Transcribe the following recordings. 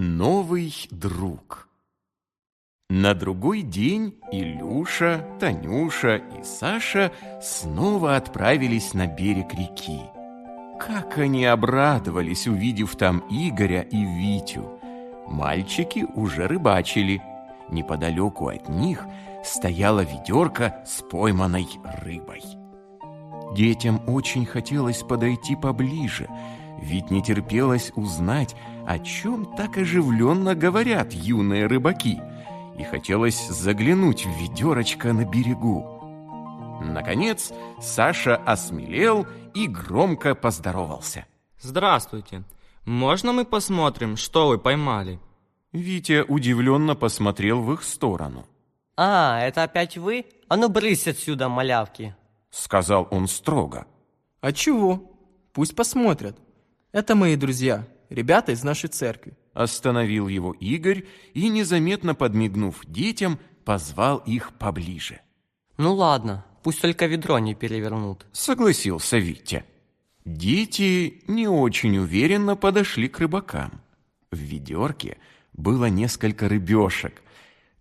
Новый друг На другой день Илюша, Танюша и Саша снова отправились на берег реки. Как они обрадовались, увидев там Игоря и Витю. Мальчики уже рыбачили. Неподалеку от них стояла ведерко с пойманной рыбой. Детям очень хотелось подойти поближе, ведь не терпелось узнать, о чем так оживленно говорят юные рыбаки, и хотелось заглянуть в ведерочко на берегу. Наконец, Саша осмелел и громко поздоровался. Здравствуйте. Можно мы посмотрим, что вы поймали? Витя удивленно посмотрел в их сторону. А, это опять вы? А ну брысь отсюда, малявки. Сказал он строго. А чего? Пусть посмотрят. Это мои друзья, ребята из нашей церкви. Остановил его Игорь и, незаметно подмигнув детям, позвал их поближе. Ну ладно, пусть только ведро не перевернут. Согласился Витя. Дети не очень уверенно подошли к рыбакам. В ведерке было несколько рыбешек.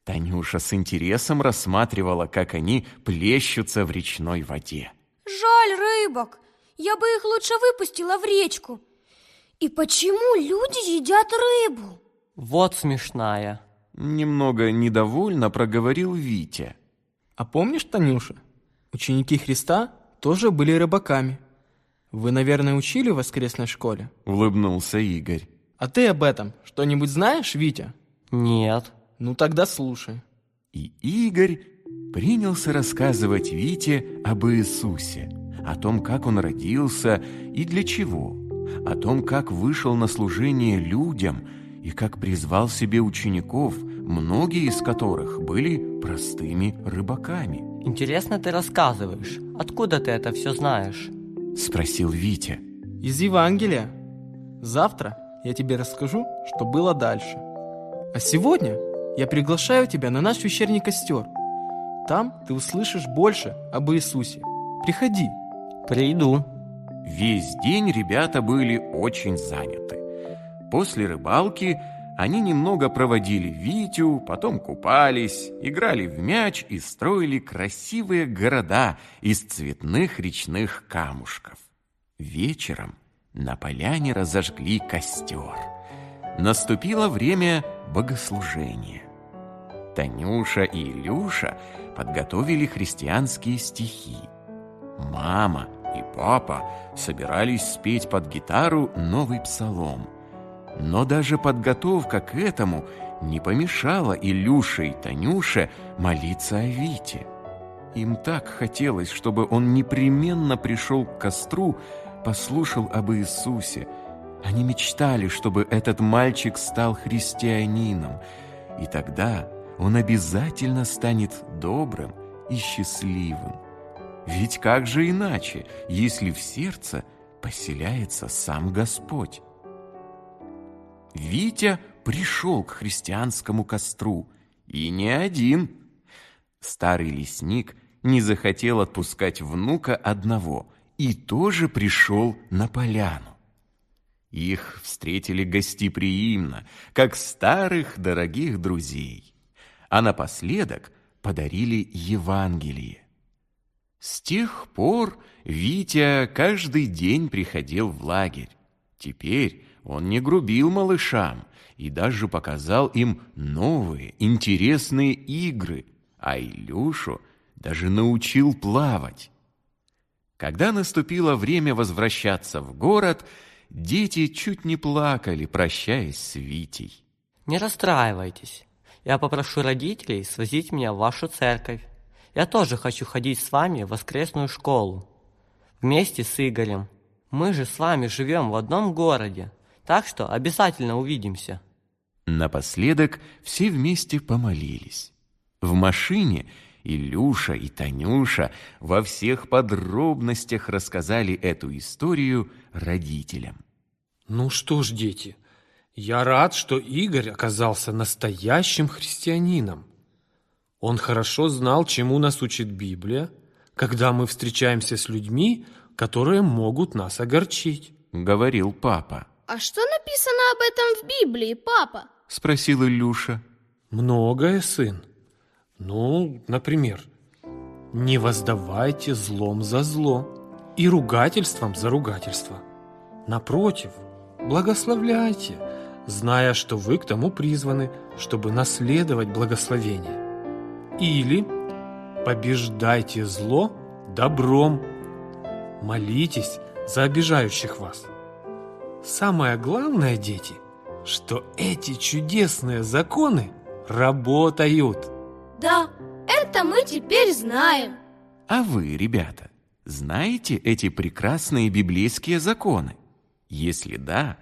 Танюша с интересом рассматривала, как они плещутся в речной воде. Жаль рыбок. Я бы их лучше выпустила в речку. И почему люди едят рыбу? Вот смешная. Немного недовольно проговорил Витя. А помнишь, Танюша, ученики Христа тоже были рыбаками. Вы, наверное, учили в воскресной школе? Улыбнулся Игорь. А ты об этом что-нибудь знаешь, Витя? Нет. Ну тогда слушай. И Игорь принялся рассказывать Вите об Иисусе, о том, как он родился и для чего, о том, как вышел на служение людям и как призвал себе учеников, многие из которых были простыми рыбаками. Интересно ты рассказываешь. Откуда ты это все знаешь? Спросил Витя. Из Евангелия. Завтра я тебе расскажу, что было дальше. А сегодня я приглашаю тебя на наш вечерний костер. Там ты услышишь больше об Иисусе. Приходи. Приду. Весь день ребята были очень заняты. После рыбалки они немного проводили Витю, потом купались, играли в мяч и строили красивые города из цветных речных камушков. Вечером на поляне разожгли костер. Наступило время богослужения. Танюша и Илюша подготовили христианские стихи. Мама и папа собирались спеть под гитару новый псалом. Но даже подготовка к этому не помешала Илюше и Танюше молиться о Вите. Им так хотелось, чтобы он непременно пришел к костру, послушал об Иисусе. Они мечтали, чтобы этот мальчик стал христианином, и тогда он обязательно станет добрым и счастливым. Ведь как же иначе, если в сердце поселяется сам Господь? Витя пришел к христианскому костру, и не один. Старый лесник не захотел отпускать внука одного и тоже пришел на поляну. Их встретили гостеприимно, как старых дорогих друзей а напоследок подарили Евангелие. С тех пор Витя каждый день приходил в лагерь. Теперь он не грубил малышам и даже показал им новые интересные игры, а Илюшу даже научил плавать. Когда наступило время возвращаться в город, дети чуть не плакали, прощаясь с Витей. Не расстраивайтесь. Я попрошу родителей свозить меня в вашу церковь. Я тоже хочу ходить с вами в воскресную школу. Вместе с Игорем. Мы же с вами живем в одном городе, так что обязательно увидимся». Напоследок все вместе помолились. В машине Илюша и Танюша во всех подробностях рассказали эту историю родителям. Ну что ж, дети, я рад, что Игорь оказался настоящим христианином. Он хорошо знал, чему нас учит Библия, когда мы встречаемся с людьми, которые могут нас огорчить. Говорил папа. А что написано об этом в Библии, папа? Спросил Илюша. Многое, сын. Ну, например, не воздавайте злом за зло и ругательством за ругательство. Напротив, благословляйте, зная, что вы к тому призваны, чтобы наследовать благословение. Или побеждайте зло добром. Молитесь за обижающих вас. Самое главное, дети, что эти чудесные законы работают. Да, это мы теперь знаем. А вы, ребята, знаете эти прекрасные библейские законы? Если да,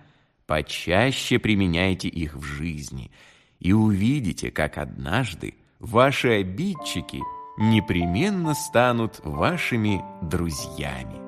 почаще применяйте их в жизни и увидите, как однажды ваши обидчики непременно станут вашими друзьями.